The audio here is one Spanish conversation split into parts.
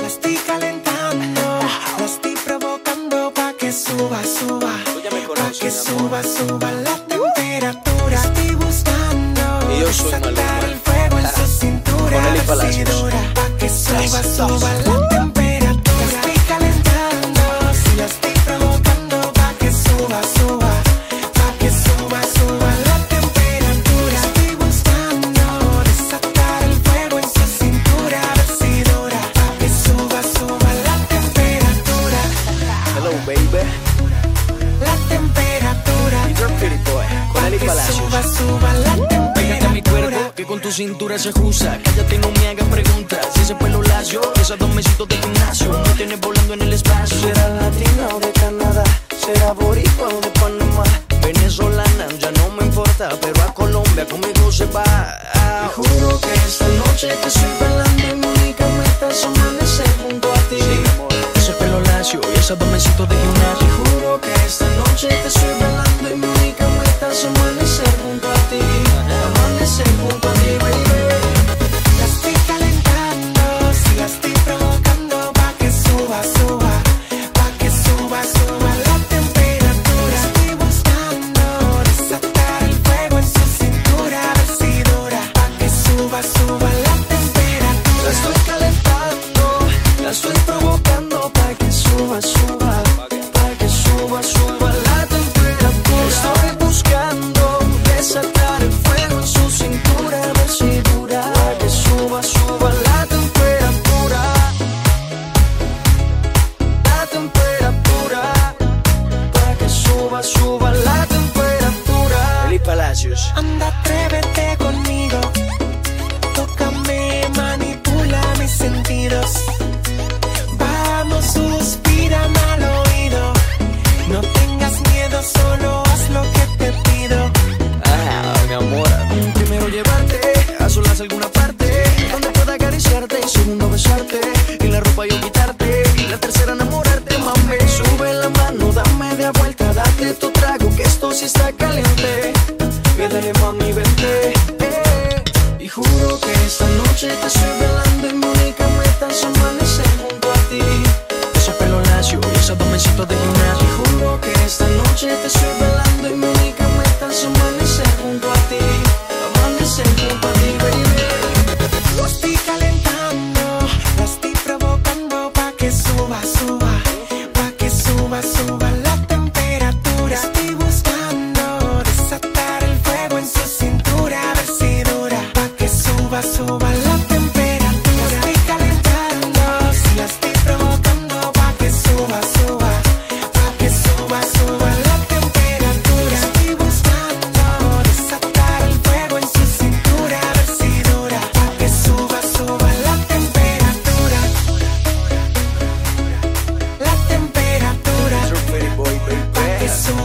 La estoy calentando, la estoy provocando pa' que suba, suba. Pa' que suba, suba la temperatura. Estoy buscando Y yo soy desatar Maluma. el fuego en su cintura. Pa' que suba, suba la temperatura. Palacios. suba, suba la Pégate a mi cuerpo, que con tu cintura se ajusta. Cállate y no me hagas preguntas. Si ese pelo lacio, esos dos mesitos de gimnasio, me tienes volando en el espacio. Será latina o de Canadá, será boricua o de Panamá. Venezolana, ya no me importa, pero a Colombia conmigo se va. Te juro que esta noche te estoy muchachos. Anda, atrévete conmigo. Tócame, manipula mis sentidos. Vamos, suspira al oído. No tengas miedo, solo haz lo que te pido. Ah, mi amor. Primero llevarte a solas alguna parte. Donde pueda acariciarte. Segundo besarte. Y la ropa yo quitarte. Y la tercera enamorarte, mami. Sube la mano, dame media vuelta. Date tu trago, que esto sí está caliente dale mami, vete. Eh. Y juro que esta noche te subiré.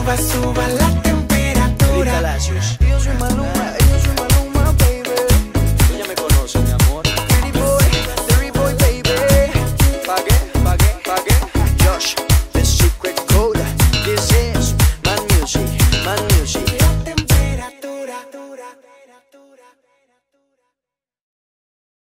suba, suba la temperatura. Yo soy Maluma.